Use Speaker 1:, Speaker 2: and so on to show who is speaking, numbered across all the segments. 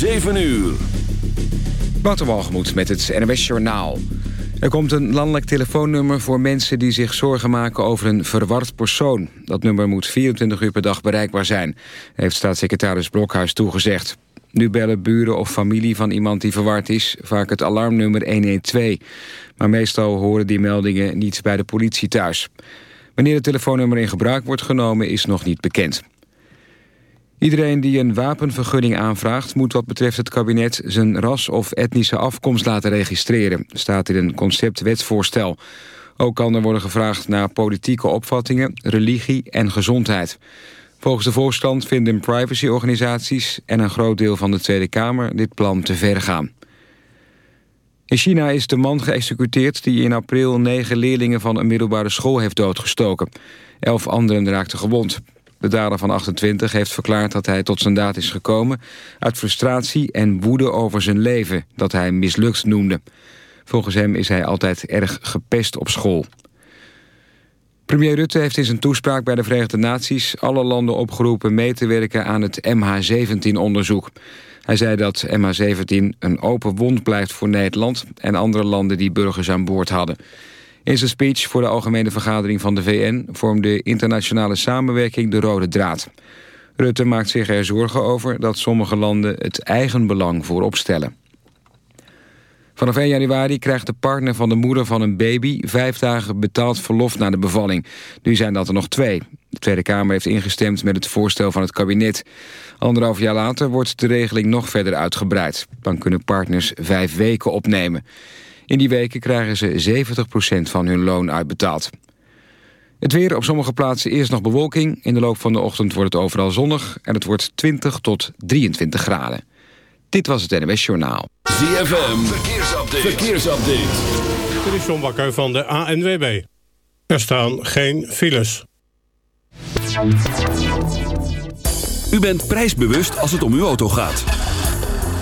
Speaker 1: 7 uur.
Speaker 2: Walgemoed met het NWS Journaal. Er komt een landelijk telefoonnummer voor mensen die zich zorgen maken over een verward persoon. Dat nummer moet 24 uur per dag bereikbaar zijn, heeft staatssecretaris Blokhuis toegezegd. Nu bellen buren of familie van iemand die verward is vaak het alarmnummer 112. Maar meestal horen die meldingen niet bij de politie thuis. Wanneer het telefoonnummer in gebruik wordt genomen is nog niet bekend. Iedereen die een wapenvergunning aanvraagt... moet wat betreft het kabinet zijn ras of etnische afkomst laten registreren... staat in een conceptwetsvoorstel. Ook kan er worden gevraagd naar politieke opvattingen, religie en gezondheid. Volgens de voorstand vinden privacyorganisaties en een groot deel van de Tweede Kamer dit plan te ver gaan. In China is de man geëxecuteerd die in april negen leerlingen van een middelbare school heeft doodgestoken. Elf anderen raakten gewond. De dader van 28 heeft verklaard dat hij tot zijn daad is gekomen... uit frustratie en woede over zijn leven, dat hij mislukt noemde. Volgens hem is hij altijd erg gepest op school. Premier Rutte heeft in zijn toespraak bij de Verenigde Naties... alle landen opgeroepen mee te werken aan het MH17-onderzoek. Hij zei dat MH17 een open wond blijft voor Nederland... en andere landen die burgers aan boord hadden. In zijn speech voor de Algemene Vergadering van de VN... vormde internationale samenwerking de rode draad. Rutte maakt zich er zorgen over dat sommige landen het eigen belang voorop stellen. Vanaf 1 januari krijgt de partner van de moeder van een baby... vijf dagen betaald verlof na de bevalling. Nu zijn dat er nog twee. De Tweede Kamer heeft ingestemd met het voorstel van het kabinet. Anderhalf jaar later wordt de regeling nog verder uitgebreid. Dan kunnen partners vijf weken opnemen. In die weken krijgen ze 70% van hun loon uitbetaald. Het weer op sommige plaatsen eerst nog bewolking. In de loop van de ochtend wordt het overal zonnig... en het wordt 20 tot 23 graden. Dit was het NWS Journaal.
Speaker 1: ZFM, verkeersupdate. verkeersupdate.
Speaker 3: Dit is John Bakker van de ANWB. Er staan geen files.
Speaker 1: U bent prijsbewust als het om uw auto gaat.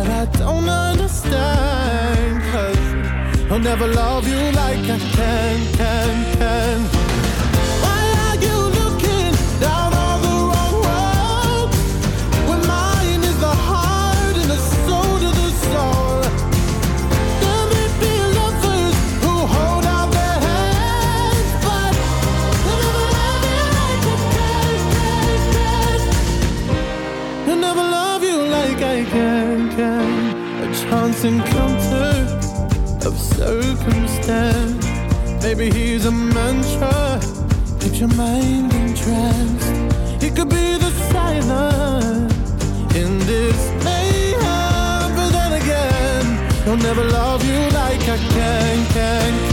Speaker 4: but I don't understand. Cause I'll never love you like I can, can, can. this encounter of circumstance. Maybe he's a mantra, keeps your mind entranced. It could be the silence in this mayhem, but then again, he'll never love you like I can, can, can.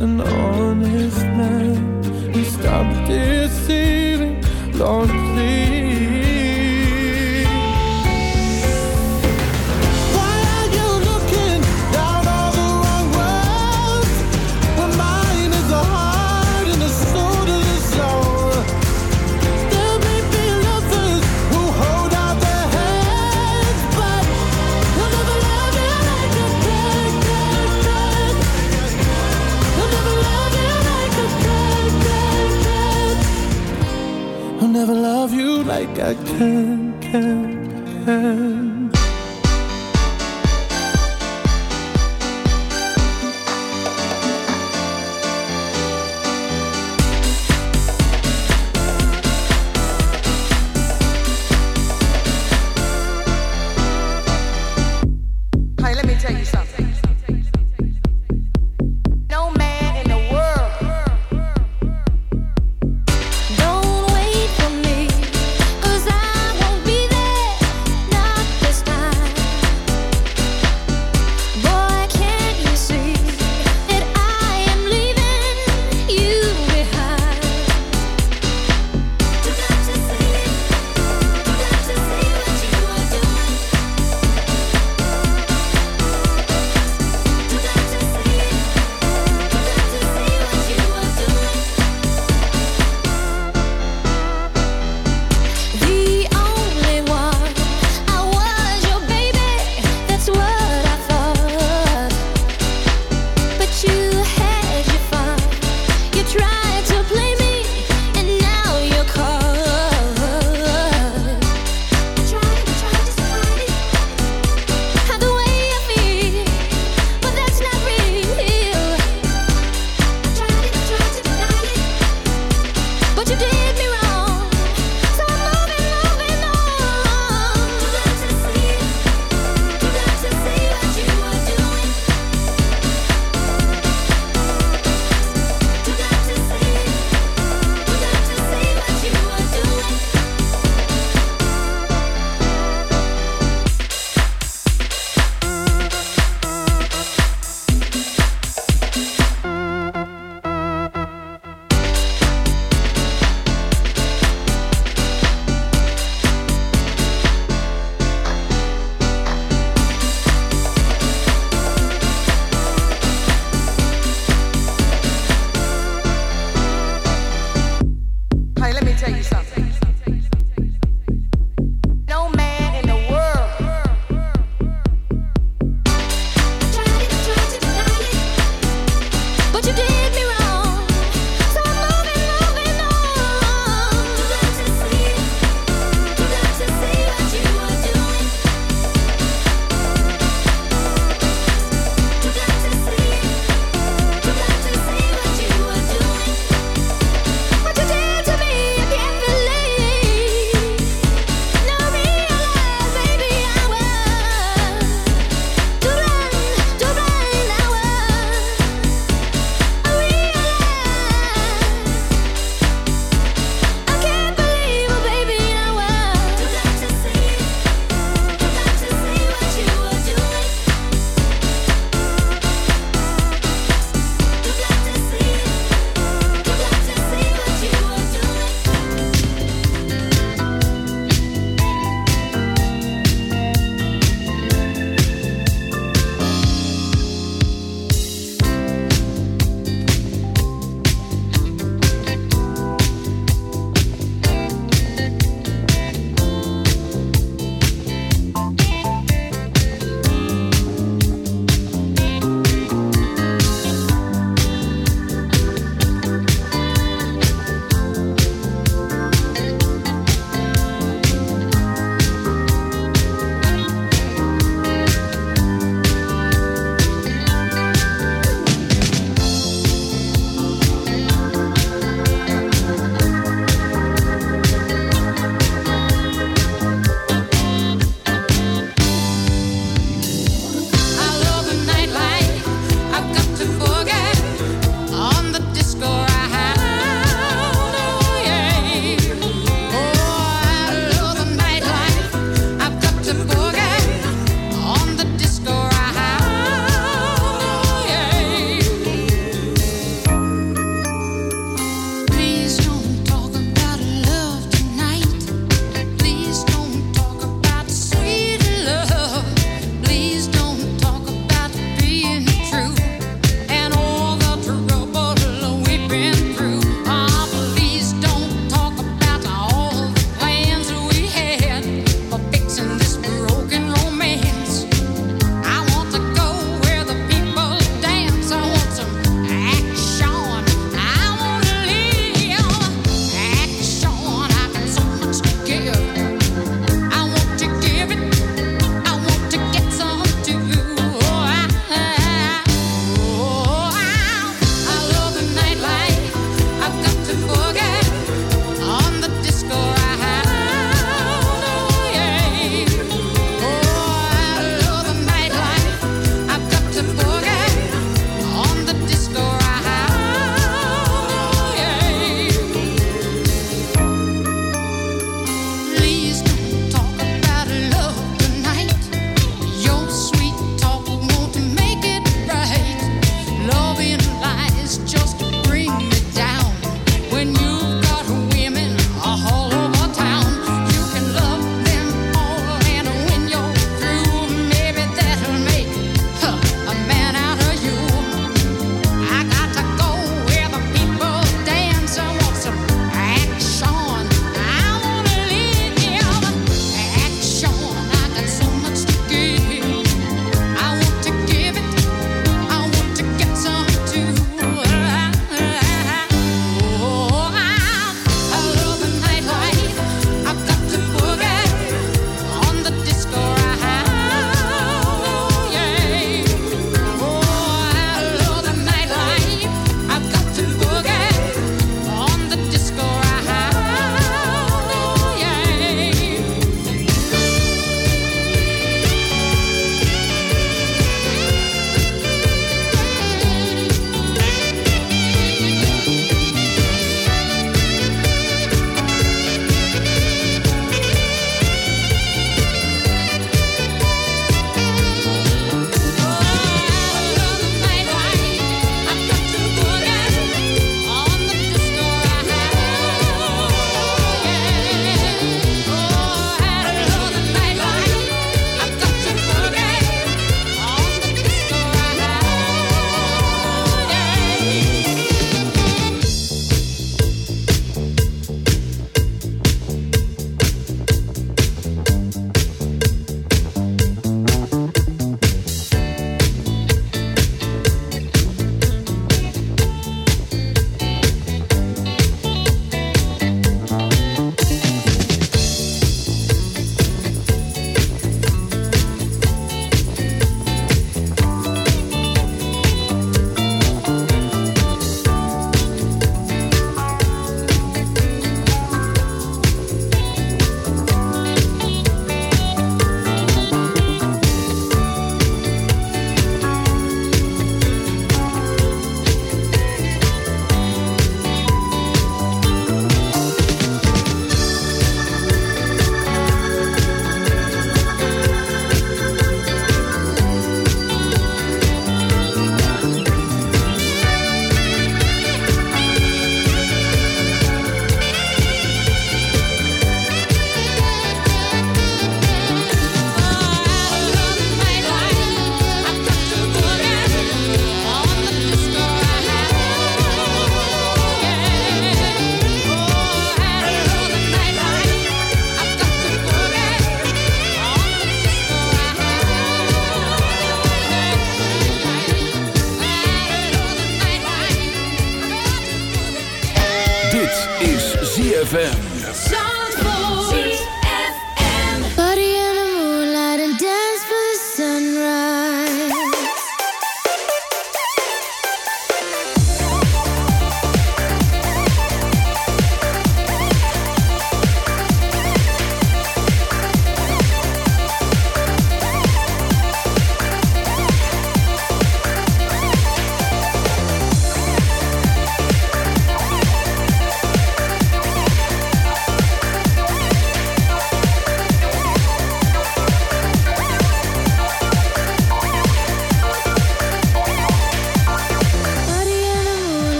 Speaker 4: and all.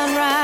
Speaker 5: Sunrise.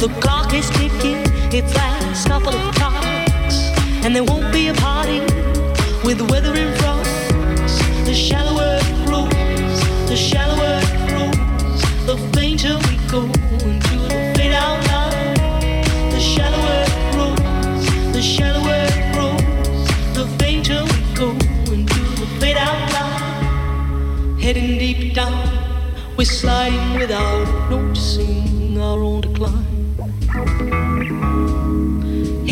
Speaker 5: The
Speaker 6: clock is ticking, it's last couple of clocks, and there won't be a party with the weather in front. The shallower it grows, the shallower it grows, the fainter we go into the fade out line. The shallower it grows, the shallower it grows, the fainter we go into the fade out line. Heading deep down, we're sliding without noticing our own decline.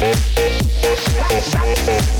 Speaker 7: Thank you.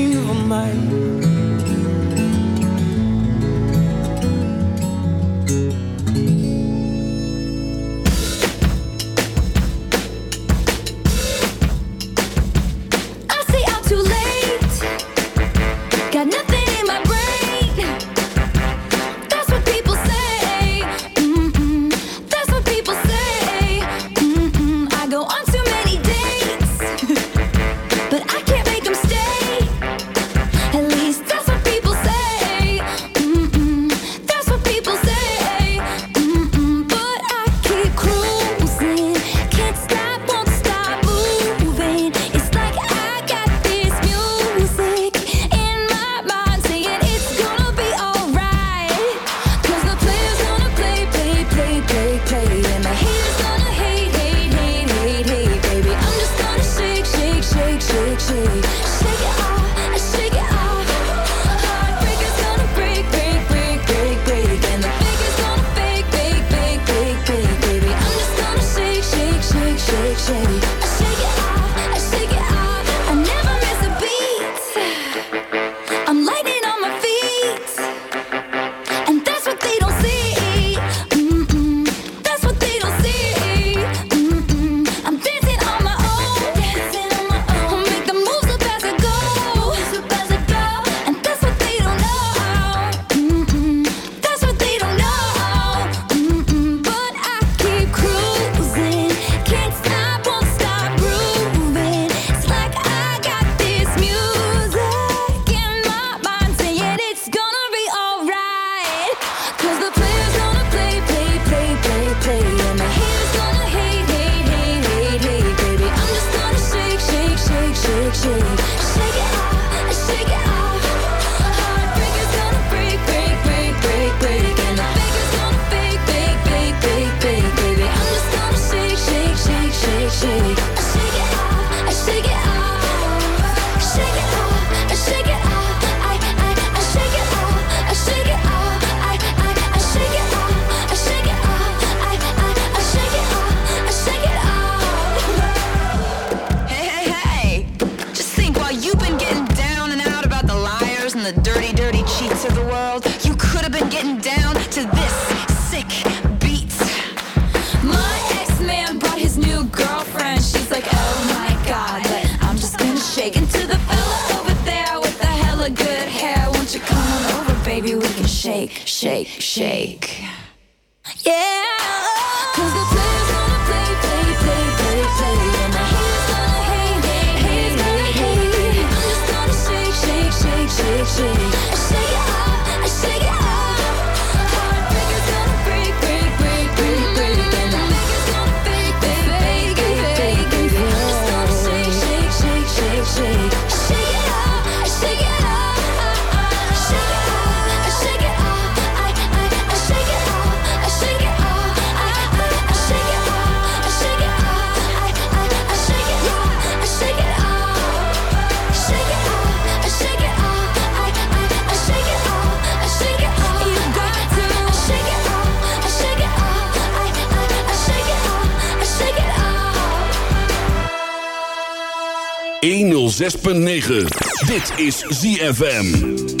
Speaker 1: 106.9. Dit is ZFM.